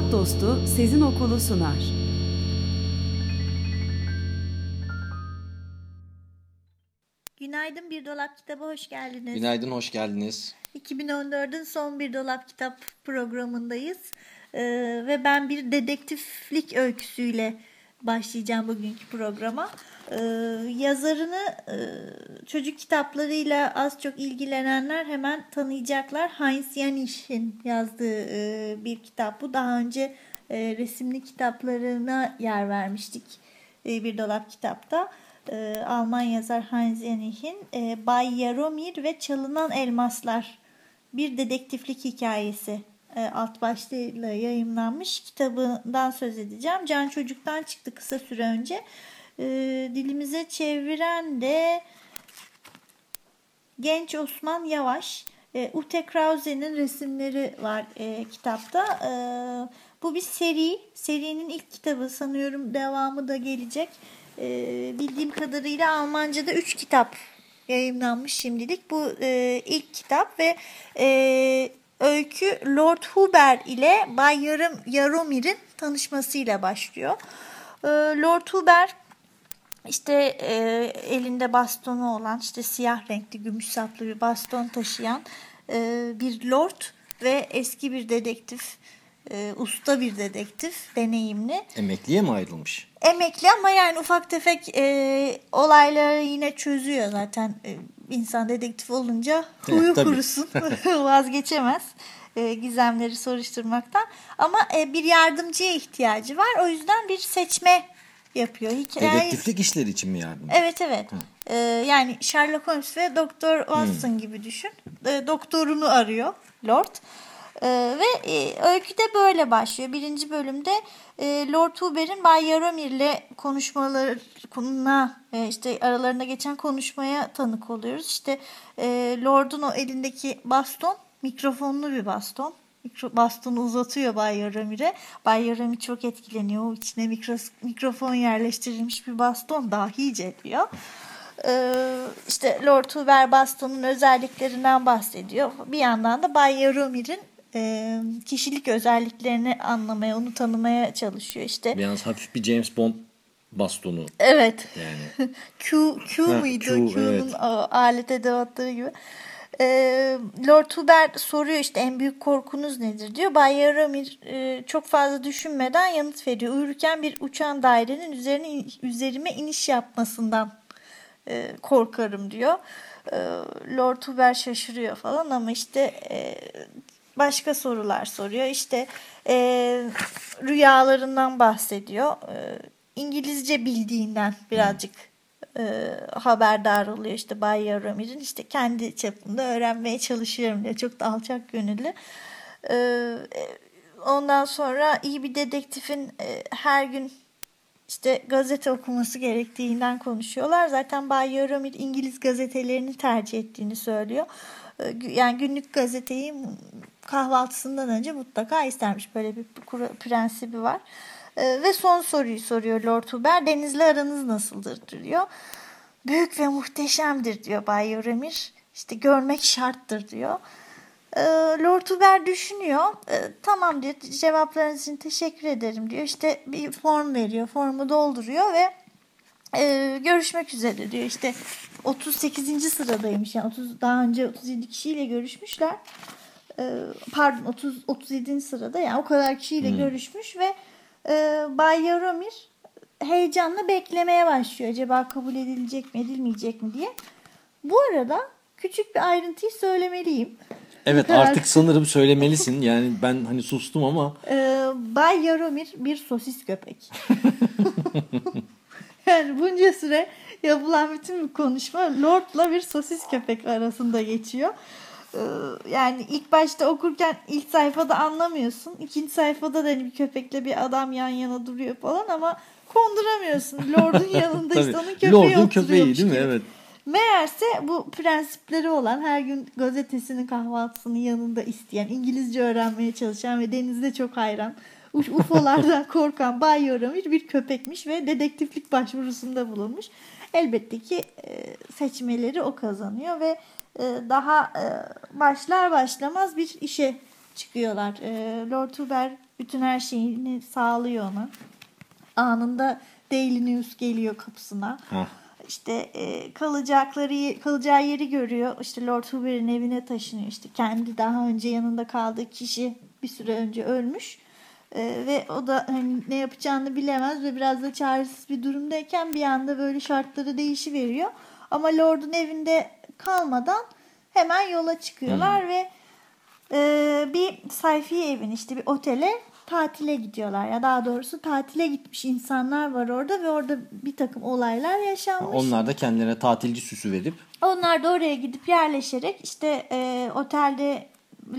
Kitap Dostu Sezin Okulu sunar. Günaydın Bir Dolap Kitabı hoş geldiniz. Günaydın, hoş geldiniz. 2014'ün son Bir Dolap Kitap programındayız. Ee, ve ben bir dedektiflik öyküsüyle başlayacağım bugünkü programa. Ee, yazarını e, çocuk kitaplarıyla az çok ilgilenenler hemen tanıyacaklar. Heinz Janisch'in yazdığı e, bir kitap bu. Daha önce e, resimli kitaplarına yer vermiştik e, Bir Dolap Kitap'ta. E, Alman yazar Heinz Janisch'in e, Bay Yaromir ve Çalınan Elmaslar bir dedektiflik hikayesi alt başlığıyla yayınlanmış kitabından söz edeceğim. Can Çocuk'tan çıktı kısa süre önce. E, dilimize çeviren de Genç Osman Yavaş. E, Ute Krause'nin resimleri var e, kitapta. E, bu bir seri. Serinin ilk kitabı sanıyorum devamı da gelecek. E, bildiğim kadarıyla Almanca'da 3 kitap yayınlanmış şimdilik. Bu e, ilk kitap ve e, öykü Lord Huber ile Bay Yarım, Yaromir'in tanışmasıyla başlıyor. E, Lord Huber işte e, elinde bastonu olan işte siyah renkli gümüş saplı bir baston taşıyan e, bir lord ve eski bir dedektif e, usta bir dedektif deneyimli. Emekliye mi ayrılmış? Emekli ama yani ufak tefek e, olayları yine çözüyor zaten e, insan dedektif olunca huyu kurusun vazgeçemez e, gizemleri soruşturmaktan ama e, bir yardımcıya ihtiyacı var o yüzden bir seçme yapıyor. Hikaye... Dedektiflik işleri için mi yardım? Evet evet. Ee, yani Sherlock Holmes ve Doktor Watson gibi düşün. Ee, doktorunu arıyor Lord. Ee, ve e, öyküde böyle başlıyor. Birinci bölümde e, Lord Huber'in Bay Yaromir'le konuşmalarına e, işte aralarında geçen konuşmaya tanık oluyoruz. İşte e, Lord'un o elindeki baston mikrofonlu bir baston. Mikro, bastonu uzatıyor Bay Yaramir'e. Bay Yaramir çok etkileniyor. O içine mikros, mikrofon yerleştirilmiş bir baston dahice diyor. Ee, işte Lord Huber bastonun özelliklerinden bahsediyor. Bir yandan da Bay Yaramir'in e, kişilik özelliklerini anlamaya, onu tanımaya çalışıyor. İşte Yalnız hafif bir James Bond bastonu. Evet. Yani. Q, Q Ha, muydu? Q, Q'nun evet. o alet edevatları gibi. Ee, Lord Huber soruyor işte en büyük korkunuz nedir diyor. Bay Yaramir e, çok fazla düşünmeden yanıt veriyor. Uyurken bir uçan dairenin üzerine üzerime iniş yapmasından e, korkarım diyor. E, Lord Huber şaşırıyor falan ama işte e, başka sorular soruyor. İşte e, rüyalarından bahsediyor. E, İngilizce bildiğinden birazcık e, haberdar oluyor işte Bay Yaramir'in işte kendi çapımda öğrenmeye çalışıyorum diyor. Çok da alçak gönüllü. E, ondan sonra iyi bir dedektifin e, her gün işte gazete okuması gerektiğinden konuşuyorlar. Zaten Bay Yaramir İngiliz gazetelerini tercih ettiğini söylüyor. E, yani günlük gazeteyi kahvaltısından önce mutlaka istermiş. Böyle bir prensibi var. E, ve son soruyu soruyor Lord Huber. Denizle aranız nasıldır diyor. Büyük ve muhteşemdir diyor Bay Yaramir. İşte görmek şarttır diyor. E, Lord Huber düşünüyor. Tamam diyor cevaplarınız için teşekkür ederim diyor. İşte bir form veriyor. Formu dolduruyor ve e, görüşmek üzere diyor. İşte 38. sıradaymış. Yani 30, daha önce 37 kişiyle görüşmüşler. E, pardon 30 37. sırada yani o kadar kişiyle Hmm. görüşmüş ve e, Bay Yaromir heyecanla beklemeye başlıyor. Acaba kabul edilecek mi edilmeyecek mi diye. Bu arada küçük bir ayrıntıyı söylemeliyim. Evet artık sanırım söylemelisin. Yani ben hani sustum ama Ee, Bay Yaromir bir sosis köpek. yani bunca süre yapılan bütün konuşma Lord'la bir sosis köpek arasında geçiyor. Ee, yani ilk başta okurken ilk sayfada anlamıyorsun. İkinci sayfada da hani bir köpekle bir adam yan yana duruyor falan ama konduramıyorsun. Lord'un yanında işte onun köpeği Lord'un köpeği değil mi? gibi. Evet. Meğerse bu prensipleri olan her gün gazetesinin kahvaltısının yanında isteyen, İngilizce öğrenmeye çalışan ve denizde çok hayran, UFO'lardan korkan Bay Yoramir bir köpekmiş ve dedektiflik başvurusunda bulunmuş. Elbette ki e, seçmeleri o kazanıyor ve e, daha e, başlar başlamaz bir işe çıkıyorlar. Lord Huber bütün her şeyini sağlıyor ona. Anında Daily News geliyor kapısına. İşte e, kalacakları kalacağı yeri görüyor. İşte Lord Huber'in evine taşınıyor. İşte kendi daha önce yanında kaldığı kişi bir süre önce ölmüş. E, ve o da hani ne yapacağını bilemez ve biraz da çaresiz bir durumdayken bir anda böyle şartları değişiveriyor. Ama Lord'un evinde kalmadan hemen yola çıkıyorlar ve e, bir sayfiye evin işte bir otele tatile gidiyorlar ya daha doğrusu tatile gitmiş insanlar var orada ve orada bir takım olaylar yaşanmış. Onlar da kendilerine tatilci süsü verip Onlar da oraya gidip yerleşerek işte e, otelde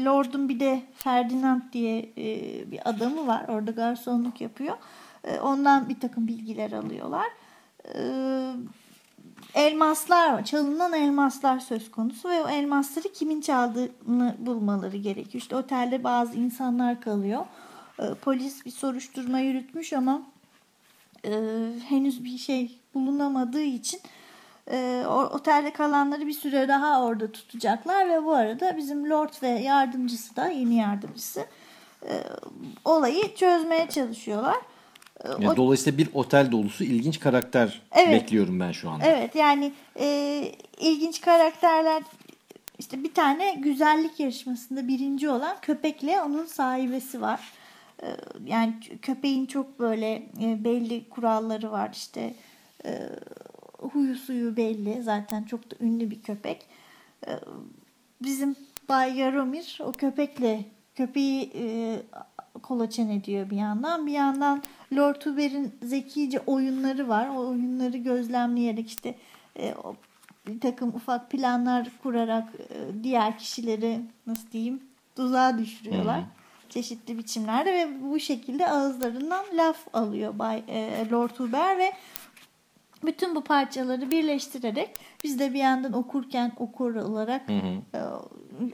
Lord'un bir de Ferdinand diye e, bir adamı var. Orada garsonluk yapıyor. E, ondan bir takım bilgiler alıyorlar. E, elmaslar. Çalınan elmaslar söz konusu ve o elmasları kimin çaldığını bulmaları gerekiyor. İşte otelde bazı insanlar kalıyor. E, polis bir soruşturma yürütmüş ama henüz bir şey bulunamadığı için e, o, otelde kalanları bir süre daha orada tutacaklar ve bu arada bizim Lord ve yardımcısı da yeni yardımcısı e, olayı çözmeye çalışıyorlar. E, yani o- dolayısıyla bir otel dolusu ilginç karakter Evet. bekliyorum ben şu anda. Evet yani e, ilginç karakterler işte bir tane güzellik yarışmasında birinci olan köpekle onun sahibesi var. E, yani köpeğin çok böyle e, belli kuralları var işte e, huyu suyu belli zaten çok da ünlü bir köpek. E, bizim Bay Yaromir o köpekle köpeği e, kolaçan ediyor bir yandan. Bir yandan Lord Huber'in zekice oyunları var. O oyunları gözlemleyerek işte e, o bir takım ufak planlar kurarak e, diğer kişileri nasıl diyeyim tuzağa düşürüyorlar. Hı hı. Çeşitli biçimlerde ve bu şekilde ağızlarından laf alıyor Bay e, Lord Huber ve bütün bu parçaları birleştirerek biz de bir yandan okurken okur olarak Hı hı. e,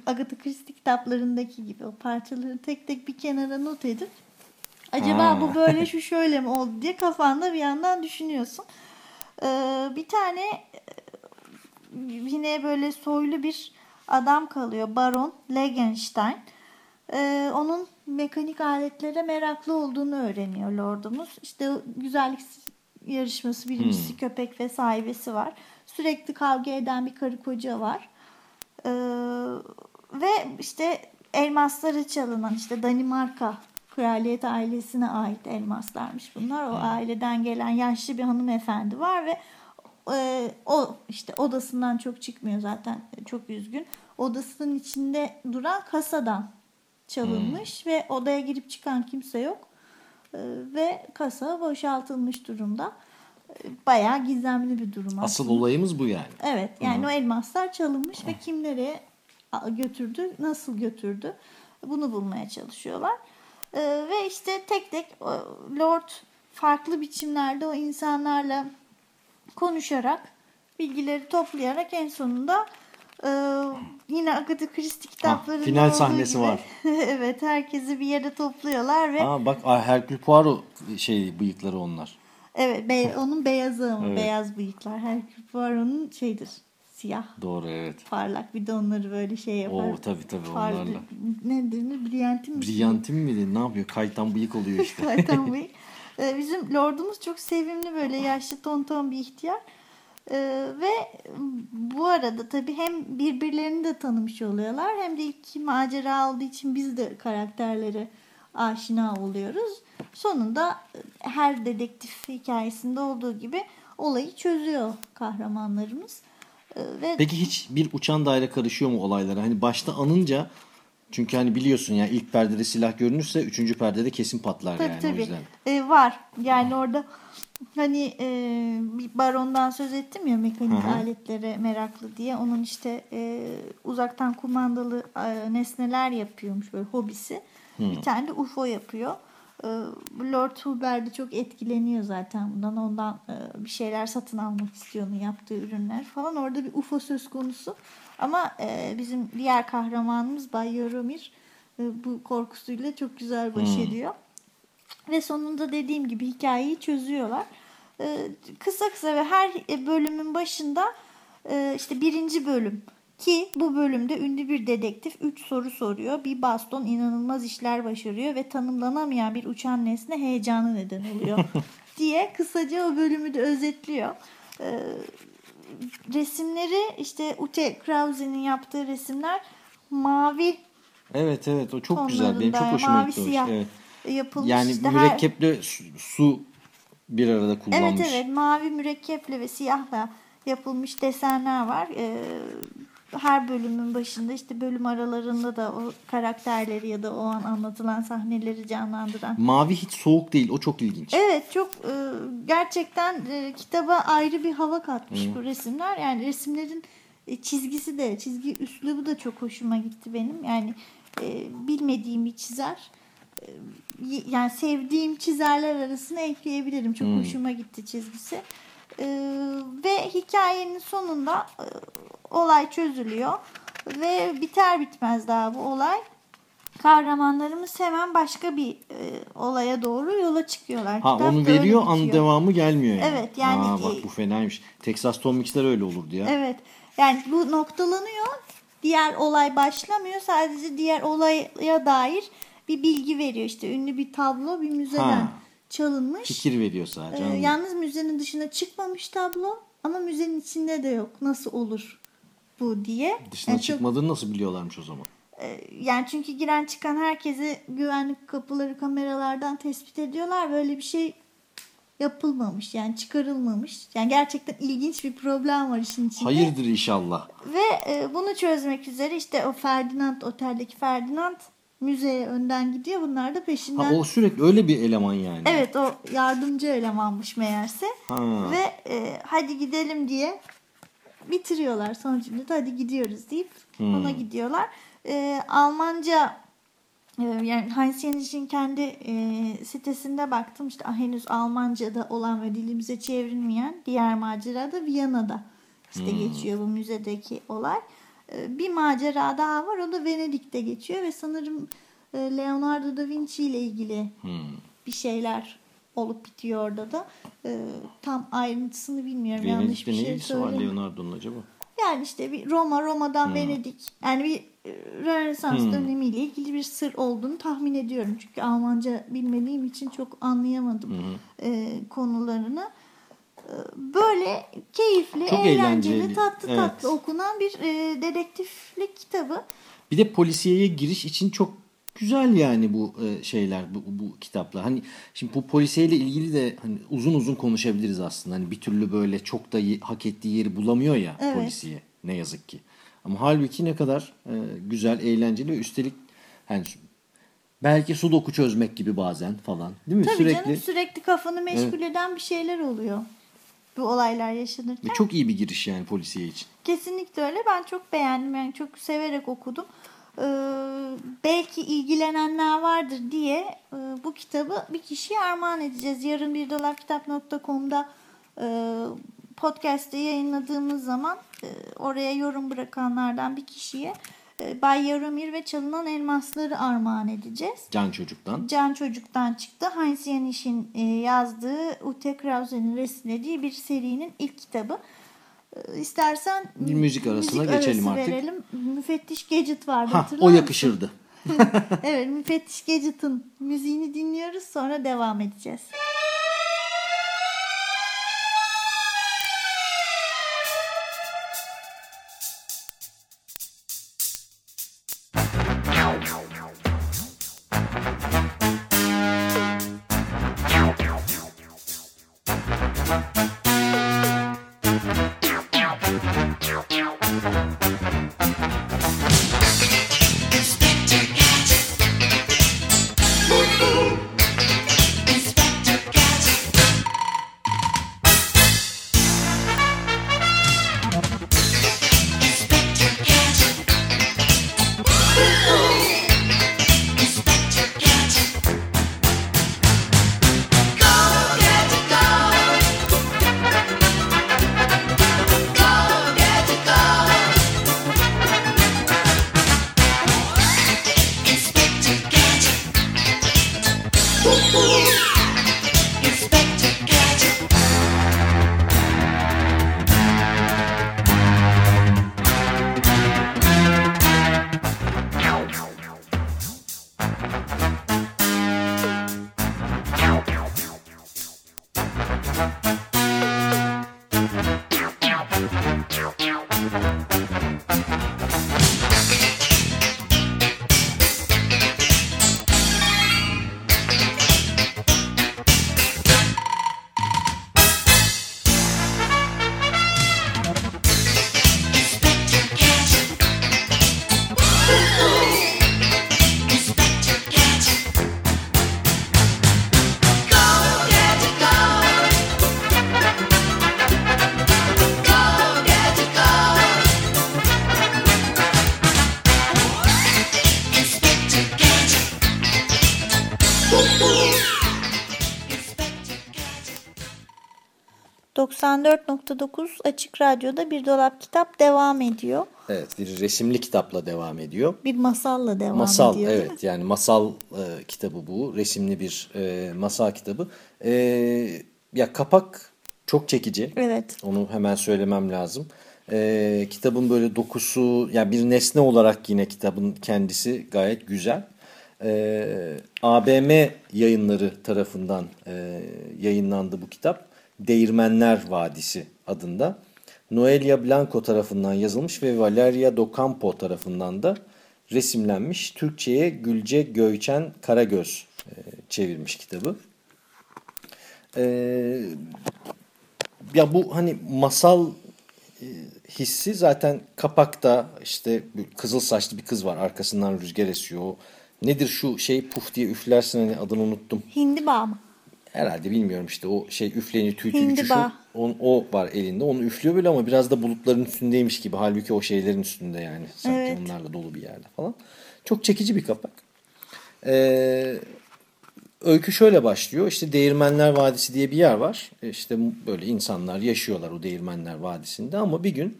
Agatha Christie kitaplarındaki gibi o parçaları tek tek bir kenara not edip acaba Ha. bu böyle şu şöyle mi oldu diye kafanda bir yandan düşünüyorsun. E, bir tane e, yine böyle soylu bir adam kalıyor. Baron Legenstein. E, onun mekanik aletlere meraklı olduğunu öğreniyor lordumuz. İşte güzellik yarışması birincisi Hmm. köpek ve sahibesi var. Sürekli kavga eden bir karı koca var. Ee, ve işte elmasları çalınan işte Danimarka kraliyet ailesine ait elmaslarmış bunlar. O aileden gelen yaşlı bir hanımefendi var ve e, o işte odasından çok çıkmıyor zaten çok üzgün. Odasının içinde duran kasadan çalınmış ve odaya girip çıkan kimse yok. Ee, ve kasa boşaltılmış durumda. Ee, Bayağı gizemli bir durum aslında. Asıl olayımız bu yani. Evet yani o elmaslar çalınmış ve kim nereye götürdü, nasıl götürdü bunu bulmaya çalışıyorlar. Ee, ve işte tek tek Lord farklı biçimlerde o insanlarla konuşarak bilgileri toplayarak en sonunda e, yine Agatha Christie kitaplarında final olduğu sahnesi gibi, var. evet herkesi bir yere topluyorlar ve Aa, bak Hercule Poirot şey bıyıkları onlar. evet be- onun beyazı ama Evet. beyaz bıyıklar Hercule Poirot'un şeydir siyah Doğru evet. parlak bir de onları böyle şey yapar. Oo tabii tabii Parlı- onlarla. Ne denir? Brilyantin mi? Brilyantin miydi? Ne yapıyor? Kaytan bıyık oluyor işte. Kaytan bıyık. Ee, Bizim lordumuz çok sevimli böyle yaşlı tonton bir ihtiyar. Ee, ve bu arada tabii hem birbirlerini de tanımış oluyorlar hem de iki macera olduğu için biz de karakterlere aşina oluyoruz. Sonunda her dedektif hikayesinde olduğu gibi olayı çözüyor kahramanlarımız. Ee, ve Peki hiç bir uçan daire karışıyor mu olaylara? Hani başta anınca çünkü hani biliyorsun ya ilk perdede silah görünürse üçüncü perdede kesin patlar Tabii yani o tabii. yüzden. Ee, var. Yani orada Hani e, bir barondan söz ettim ya mekanik Hı hı. aletlere meraklı diye. Onun işte e, uzaktan kumandalı e, nesneler yapıyormuş böyle hobisi. Bir tane de UFO yapıyor. E, Lord Hulber de çok etkileniyor zaten bundan. Ondan e, bir şeyler satın almak istiyor onun yaptığı ürünler falan. Orada bir UFO söz konusu. Ama e, bizim diğer kahramanımız Bay Yoromir e, bu korkusuyla çok güzel baş ediyor. Ve sonunda dediğim gibi hikayeyi çözüyorlar. Ee, kısa kısa ve her bölümün başında e, işte birinci bölüm ki bu bölümde ünlü bir dedektif 3 soru soruyor. Bir baston inanılmaz işler başarıyor ve tanımlanamayan bir uçan nesne heyecanı neden oluyor diye kısaca o bölümü de özetliyor. Ee, resimleri işte Ute Krause'nin yaptığı resimler mavi Evet evet o çok güzel. Benim çok hoşuma mavi gitti o. siyah Evet. Yapılmış. Yani İşte her- mürekkeple su, su bir arada kullanmış. Evet evet mavi mürekkeple ve siyahla yapılmış desenler var. Ee, her bölümün başında işte bölüm aralarında da o karakterleri ya da o an anlatılan sahneleri canlandıran. Mavi hiç soğuk değil. O çok ilginç. Evet çok e, gerçekten e, kitaba ayrı bir hava katmış bu resimler. Yani resimlerin e, çizgisi de çizgi üslubu da çok hoşuma gitti benim. Yani e, bilmediğim bir çizer. E, y- yani sevdiğim çizerler arasına ekleyebilirim. Çok hoşuma gitti çizgisi. E, ve hikayenin sonunda e, olay çözülüyor. Ve biter bitmez daha bu olay. Kahramanlarımız hemen başka bir e, olaya doğru yola çıkıyorlar. Ha Kitap onu veriyor an devamı gelmiyor yani. Evet, yani- Aa, bak bu fenaymış. Texas Tom Mix'ler öyle olurdu ya. Evet. Yani bu noktalanıyor. Diğer olay başlamıyor. Sadece diğer olaya dair bir bilgi veriyor. İşte ünlü bir tablo bir müzeden Ha. çalınmış. Fikir veriyor sadece. Ee, yalnız müzenin dışına çıkmamış tablo ama müzenin içinde de yok. Nasıl olur bu diye. Dışına Yani çok- çıkmadığını nasıl biliyorlarmış o zaman? e, yani çünkü giren çıkan herkesi güvenlik kapıları kameralardan tespit ediyorlar. Böyle bir şey yapılmamış yani çıkarılmamış. Yani gerçekten ilginç bir problem var işin içinde. Hayırdır inşallah. Ve e, bunu çözmek üzere işte o Ferdinand oteldeki Ferdinand müzeye önden gidiyor. Bunlar da peşinden. Ha o sürekli öyle bir eleman yani. Evet o yardımcı elemanmış meğerse. Ha. Ve e, hadi gidelim diye bitiriyorlar sonucunda da hadi gidiyoruz deyip Hmm. ona gidiyorlar. E, Almanca e, yani Heinz Yeniş'in kendi e, sitesinde baktım işte ah, henüz Almanca'da olan ve dilimize çevrilmeyen diğer macera da Viyana'da işte Hmm. geçiyor bu müzedeki olay. E, bir macera daha var o da Venedik'te geçiyor ve sanırım e, Leonardo da Vinci ile ilgili Hmm. bir şeyler olup bitiyor orada da. E, tam ayrıntısını bilmiyorum. Yanlış bir ne şey ilgisi var. Leonardo'nun acaba? Yani işte bir Roma, Roma'dan Venedik. Yani bir e, Rönesans Hmm. dönemiyle ilgili bir sır olduğunu tahmin ediyorum. Çünkü Almanca bilmediğim için çok anlayamadım e, konularını. Böyle keyifli, Çok eğlenceli, eğlenceli. tatlı Evet. tatlı okunan bir e, dedektiflik kitabı. Bir de polisiyeye giriş için çok güzel yani bu e, şeyler bu, bu kitaplar. Hani şimdi bu polisiyeyle ilgili de hani uzun uzun konuşabiliriz aslında. Hani bir türlü böyle çok da hak ettiği yeri bulamıyor ya Evet. polisiye ne yazık ki. Ama halbuki ne kadar e, güzel, eğlenceli ve üstelik hani belki sudoku çözmek gibi bazen falan. Değil mi? Tabii Sürekli canım sürekli kafanı meşgul eden bir şeyler oluyor. Bu olaylar ve yaşanırken. çok iyi bir giriş yani polisiye için. Kesinlikle öyle. Ben çok beğendim. Yani çok severek okudum. Ee, belki ilgilenenler vardır diye e, bu kitabı bir kişiye armağan edeceğiz. Yarın bir dolapkitap.com'da e, podcast'te yayınladığımız zaman e, oraya yorum bırakanlardan bir kişiye Bay Yaromir ve Çalınan Elmasları armağan edeceğiz. Can çocuktan. Can Çocuk'tan çıktı. Heinz Yeniş'in e, yazdığı Ute Krause'nin resimlediği bir serinin ilk kitabı. E, İstersen Bir müzik arasına geçelim artık. verelim. Müfettiş Gadget vardı Ha o yakışırdı. Evet Müfettiş Gadget'ın müziğini dinliyoruz sonra devam edeceğiz. 94.9 Açık Radyo'da Bir Dolap Kitap devam ediyor. Evet bir resimli kitapla devam ediyor. Bir masalla devam Masal ediyor mi? evet yani masal e, kitabı bu. Resimli bir e, masal kitabı. E, ya kapak çok çekici. Evet. Onu hemen söylemem lazım. E, kitabın böyle dokusu yani bir nesne olarak yine kitabın kendisi gayet güzel. E, ABM yayınları tarafından e, yayınlandı bu kitap. Değirmenler Vadisi adında. Noelia Blanco tarafından yazılmış ve Valeria Do Campo tarafından da resimlenmiş. Türkçe'ye Gülce Göğçen Karagöz e, çevirmiş kitabı. E, ya bu hani masal e, hissi zaten kapakta işte kızıl saçlı bir kız var arkasından rüzgar esiyor. Nedir şu şey puf diye üflersin hani adını unuttum. Hindiba mı? Herhalde bilmiyorum işte o şey üfleniyor tüy tüy uçuşu. On, o var elinde onu üflüyor böyle ama biraz da bulutların üstündeymiş gibi. Halbuki o şeylerin üstünde yani. Sanki Evet. onlarla dolu bir yerde falan. Çok çekici bir kapak. Ee, öykü şöyle başlıyor. İşte Değirmenler Vadisi diye bir yer var. E, İşte böyle insanlar yaşıyorlar o Değirmenler Vadisi'nde ama bir gün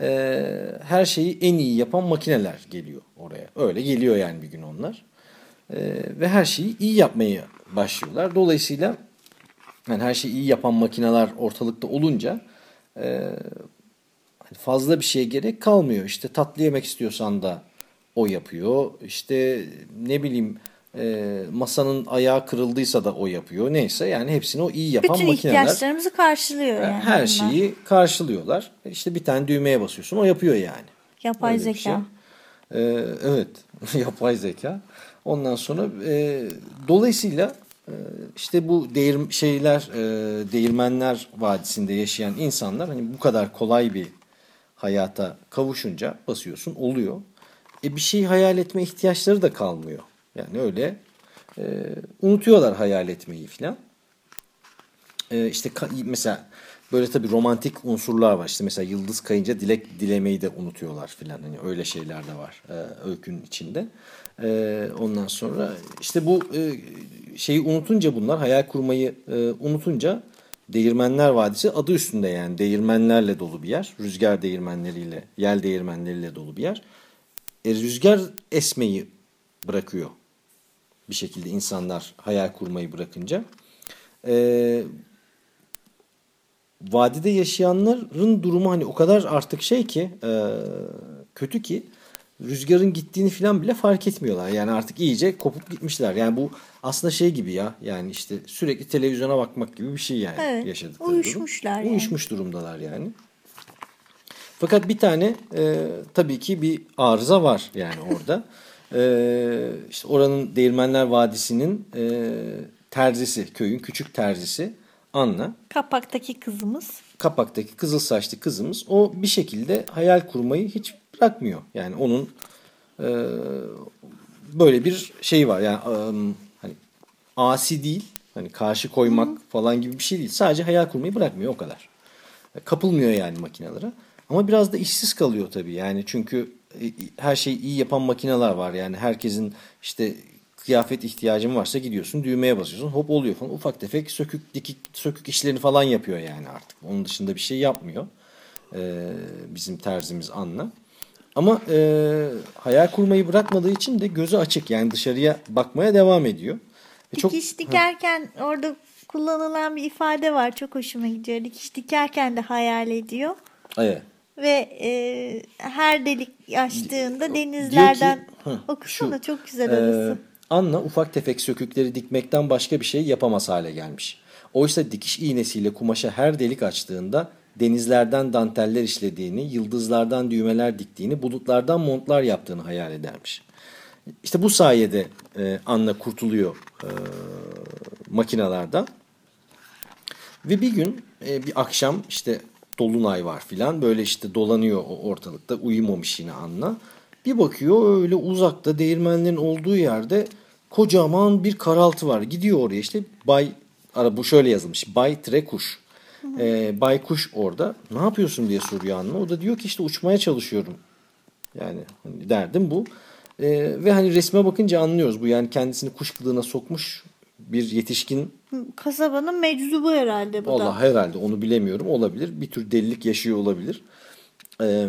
e, her şeyi en iyi yapan makineler geliyor oraya. Öyle geliyor yani bir gün onlar. E, ve her şeyi iyi yapmaya başlıyorlar. Dolayısıyla yani her şeyi iyi yapan makineler ortalıkta olunca e, hani fazla bir şeye gerek kalmıyor. İşte tatlı yemek istiyorsan da o yapıyor. İşte ne bileyim e, masanın ayağı kırıldıysa da o yapıyor. Neyse yani hepsini o iyi yapan Bütün makineler. ihtiyaçlarımızı karşılıyor yani. Her şeyi karşılıyorlar. İşte bir tane düğmeye basıyorsun o yapıyor yani. Yapay Öyle bir zeka. şey. Ee, evet yapay zeka. Ondan sonra e, dolayısıyla e, işte bu değir şeyler e, değirmenler vadisinde yaşayan insanlar hani bu kadar kolay bir hayata kavuşunca basıyorsun oluyor. E bir şey hayal etme ihtiyaçları da kalmıyor. Yani öyle e, unutuyorlar hayal etmeyi filan. E, işte mesela böyle tabii romantik unsurlar var. İşte mesela yıldız kayınca dilek dilemeyi de unutuyorlar filan. Hani öyle şeyler de var e, öykünün içinde. E, ondan sonra işte bu e, şeyi unutunca bunlar hayal kurmayı e, unutunca Değirmenler Vadisi adı üstünde yani değirmenlerle dolu bir yer. Rüzgar değirmenleriyle, yel değirmenleriyle dolu bir yer. E, rüzgar esmeyi bırakıyor bir şekilde insanlar hayal kurmayı bırakınca. E, vadide yaşayanların durumu hani o kadar artık şey ki e, kötü ki rüzgarın gittiğini falan bile fark etmiyorlar. Yani artık iyice kopup gitmişler. Yani bu aslında şey gibi ya yani işte sürekli televizyona bakmak gibi bir şey yani Evet, yaşadıkları uyuşmuşlar durum. yani. Uyuşmuş durumdalar yani. Fakat bir tane e, tabii ki bir arıza var yani orada. e, işte oranın Değirmenler Vadisi'nin e, terzisi, köyün küçük terzisi Anna. Kapaktaki kızımız. Kapaktaki kızıl saçlı kızımız o bir şekilde hayal kurmayı hiç bırakmıyor. Yani onun e, böyle bir şey var. Yani e, hani asi değil, hani karşı koymak falan gibi bir şey değil. Sadece hayal kurmayı bırakmıyor o kadar. E, Kapılmıyor yani makinelere. Ama biraz da işsiz kalıyor tabii. Yani çünkü e, her şeyi iyi yapan makineler var. Yani herkesin işte kıyafet ihtiyacın varsa gidiyorsun düğmeye basıyorsun hop oluyor falan. Ufak tefek sökük dikik sökük işlerini falan yapıyor yani artık. Onun dışında bir şey yapmıyor. Ee, bizim terzimiz Anna. Ama e, hayal kurmayı bırakmadığı için de gözü açık. Yani dışarıya bakmaya devam ediyor. Ve çok- Dikiş dikerken orada kullanılan bir ifade var. Çok hoşuma gidiyor. Dikiş dikerken de hayal ediyor. Evet. Ve e, her delik açtığında denizlerden hı, okusana şu, çok güzel Ee, orası. Anna ufak tefek sökükleri dikmekten başka bir şey yapamaz hale gelmiş. Oysa dikiş iğnesiyle kumaşa her delik açtığında denizlerden danteller işlediğini, yıldızlardan düğmeler diktiğini, bulutlardan montlar yaptığını hayal edermiş. İşte bu sayede e, Anna kurtuluyor e, makinalardan. Ve bir gün e, bir akşam işte dolunay var filan böyle işte dolanıyor o ortalıkta uyumamış yine Anna. Bir bakıyor öyle uzakta değirmenlerin olduğu yerde kocaman bir karaltı var. Gidiyor oraya işte Bay ara bu şöyle yazılmış Bay Trekuş. E, Bay Kuş orada ne yapıyorsun diye soruyor Anna. O da diyor ki işte uçmaya çalışıyorum. Yani hani derdim bu. E, ve hani resme bakınca anlıyoruz bu yani kendisini kuş kılığına sokmuş bir yetişkin Kasabanın meczubu herhalde bu da. Allah herhalde onu bilemiyorum. Olabilir. Bir tür delilik yaşıyor olabilir. Ee,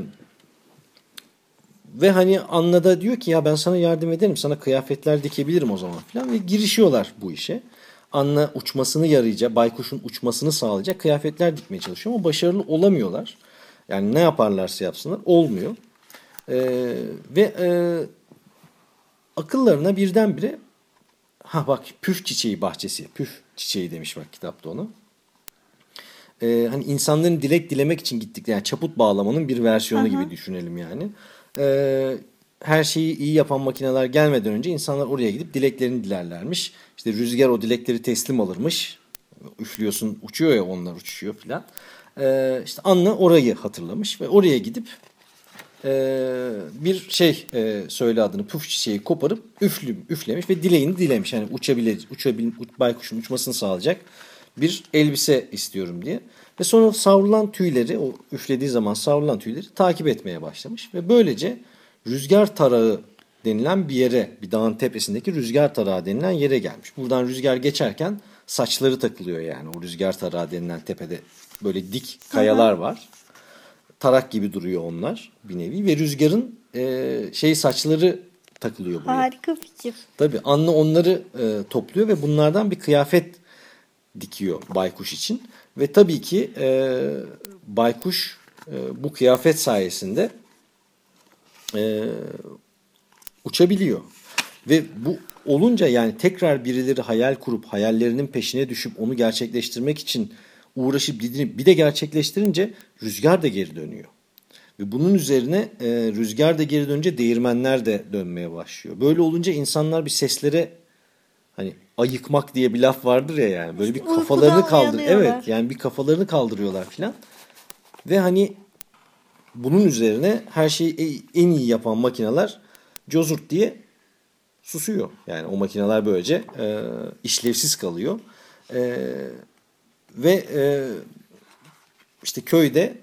ve hani Anna da diyor ki ya ben sana yardım ederim. Sana kıyafetler dikebilirim o zaman falan. Ve girişiyorlar bu işe. Anna uçmasını yarayacak, baykuşun uçmasını sağlayacak kıyafetler dikmeye çalışıyor ama başarılı olamıyorlar. Yani ne yaparlarsa yapsınlar olmuyor. Ee, ve e, akıllarına birdenbire Ha bak püf çiçeği bahçesi. Püf çiçeği demiş bak kitapta onu. Ee, hani insanların dilek dilemek için gittikleri yani çaput bağlamanın bir versiyonu gibi düşünelim yani. Ee, her şeyi iyi yapan makineler gelmeden önce insanlar oraya gidip dileklerini dilerlermiş. İşte rüzgar o dilekleri teslim alırmış. Üflüyorsun uçuyor ya onlar uçuşuyor filan. Ee, işte Anna orayı hatırlamış ve oraya gidip e, bir şey e, söyle adını puf çiçeği koparıp üflü, üflemiş ve dileğini dilemiş. Yani uçabile, uçabil, uç- baykuşun uçmasını sağlayacak bir elbise istiyorum diye. Ve sonra savrulan tüyleri o üflediği zaman savrulan tüyleri takip etmeye başlamış. Ve böylece rüzgar tarağı denilen bir yere bir dağın tepesindeki rüzgar tarağı denilen yere gelmiş. Buradan rüzgar geçerken saçları takılıyor yani o rüzgar tarağı denilen tepede böyle dik kayalar var tarak gibi duruyor onlar bir nevi ve rüzgarın e, şey saçları takılıyor buraya. Harika fikir. Tabii Anna onları e, topluyor ve bunlardan bir kıyafet dikiyor baykuş için ve tabii ki e, baykuş e, bu kıyafet sayesinde e, uçabiliyor. Ve bu olunca yani tekrar birileri hayal kurup hayallerinin peşine düşüp onu gerçekleştirmek için uğraşıp didinip bir de gerçekleştirince rüzgar da geri dönüyor. Ve bunun üzerine e, rüzgar da geri dönünce değirmenler de dönmeye başlıyor. Böyle olunca insanlar bir seslere ayıkmak diye bir laf vardır ya yani böyle bir kafalarını kaldır. Evet yani bir kafalarını kaldırıyorlar filan. Ve hani bunun üzerine her şeyi en iyi yapan makineler cozurt diye susuyor. Yani o makineler böylece e, işlevsiz kalıyor. E, ve e, işte köyde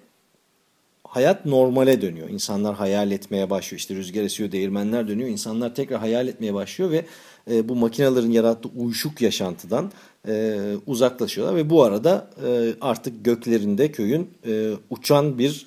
hayat normale dönüyor. İnsanlar hayal etmeye başlıyor. İşte rüzgar esiyor, değirmenler dönüyor. İnsanlar tekrar hayal etmeye başlıyor ve e, bu makinelerin yarattığı uyuşuk yaşantıdan e, uzaklaşıyorlar. Ve bu arada e, artık göklerinde köyün e, uçan bir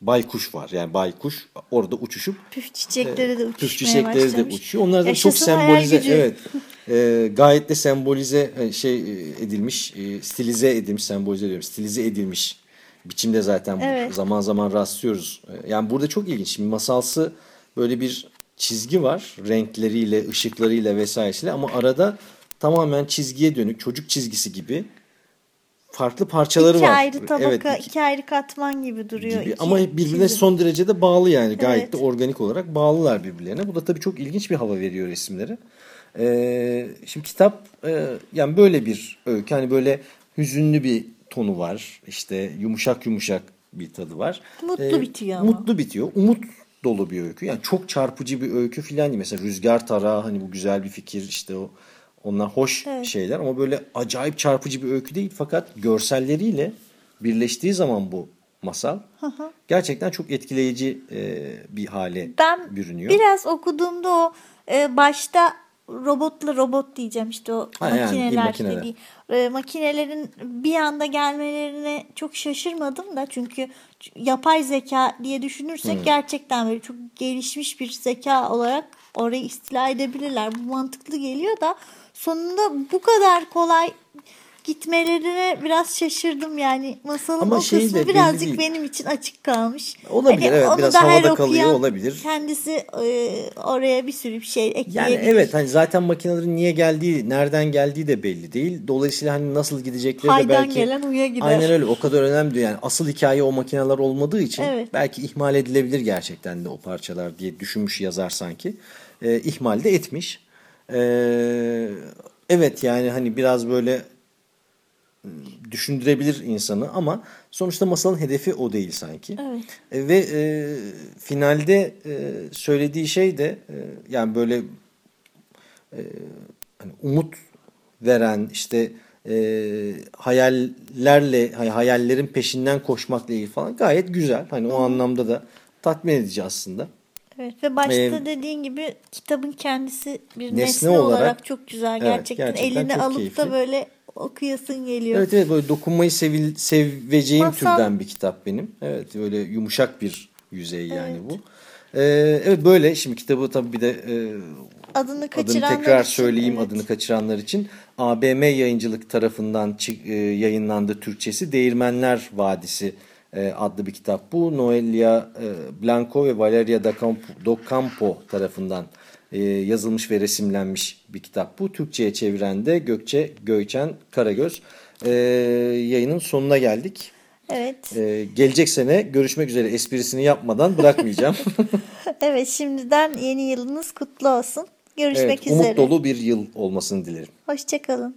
baykuş var. Yani baykuş orada uçuşup Püf çiçekleri de uçuşmaya püf çiçekleri de başlamış. uçuyor. Onlar da çok Yaşasın sembolize evet. E, gayet de sembolize e, şey e, edilmiş, e, stilize edilmiş, sembolize ediyorum. Stilize edilmiş biçimde zaten Evet. zaman zaman rastlıyoruz. E, Yani burada çok ilginç. Şimdi masalsı böyle bir çizgi var. Renkleriyle, ışıklarıyla vesairesiyle ama arada tamamen çizgiye dönük, çocuk çizgisi gibi farklı parçaları İki var. ayrı tabaka, Evet, iki- iki ayrı katman gibi duruyor. gibi. İki Ama birbirine çizim. son derece de bağlı yani. Gayet Evet. de organik olarak bağlılar birbirlerine. Bu da tabii çok ilginç bir hava veriyor resimlere. Ee, şimdi kitap e, yani böyle bir öykü. Hani böyle hüzünlü bir tonu var. İşte yumuşak yumuşak bir tadı var. Mutlu bitiyor ama. Mutlu bitiyor. Umut dolu bir öykü. Yani çok çarpıcı bir öykü falan değil. Mesela Rüzgar Tarağı hani bu güzel bir fikir işte o onlar hoş Evet. şeyler ama böyle acayip çarpıcı bir öykü değil fakat görselleriyle birleştiği zaman bu masal gerçekten çok etkileyici e, bir hale Ben bürünüyor. biraz okuduğumda o e, başta robotla robot diyeceğim işte o Ha, yani, makineler, makineler. dediği. E, makinelerin bir anda gelmelerine çok şaşırmadım da çünkü yapay zeka diye düşünürsek gerçekten böyle çok gelişmiş bir zeka olarak orayı istila edebilirler. Bu mantıklı geliyor da sonunda bu kadar kolay gitmelerine biraz şaşırdım yani masalın Ama o şeyi de kısmı belli birazcık değil. benim için açık kalmış. Olabilir, Hani evet, biraz havada kalıyor olabilir. Kendisi e, oraya bir sürü bir şey Yani ekleyebilir. evet hani zaten makinelerin niye geldiği, nereden geldiği de belli değil. Dolayısıyla hani nasıl gidecekleri de Haydan belki gelen huya gider. Aynen öyle. O kadar önemli değil. Yani asıl hikaye o makineler olmadığı için Evet. belki ihmal edilebilir gerçekten de o parçalar diye düşünmüş yazar sanki. Ee, ihmal de etmiş. Ee, evet yani hani biraz böyle düşündürebilir insanı ama sonuçta masalın hedefi o değil sanki. Evet. E, ve e, finalde e, söylediği şey de e, yani böyle e, hani umut veren işte e, hayallerle hay- hayallerin peşinden koşmakla ilgili falan gayet güzel. Hani o anlamda da tatmin edici aslında. Evet ve başta Ee, dediğin gibi kitabın kendisi bir nesne, nesne olarak, olarak- çok güzel. Evet, gerçekten, gerçekten eline çok alıp keyifli. da böyle okuyasın geliyor. Evet evet böyle dokunmayı sevil, seveceğim Masal- türden bir kitap benim. Evet böyle yumuşak bir yüzey yani bu. Ee, evet böyle şimdi kitabı tabii bir de e, Adını adını kaçıranlar tekrar için, söyleyeyim evet. adını kaçıranlar için. ABM yayıncılık tarafından çı- e, yayınlandı Türkçesi Değirmenler Vadisi e, adlı bir kitap bu. Noelia e, Blanco ve Valeria da Campo, do Campo tarafından e, yazılmış ve resimlenmiş bir kitap bu. Türkçe'ye çeviren de Gökçe Göyçen Karagöz. E, yayının sonuna geldik. Evet. E, gelecek sene görüşmek üzere esprisini yapmadan bırakmayacağım. Evet şimdiden yeni yılınız kutlu olsun. Görüşmek evet, umut üzere. dolu bir yıl olmasını dilerim. Hoşçakalın.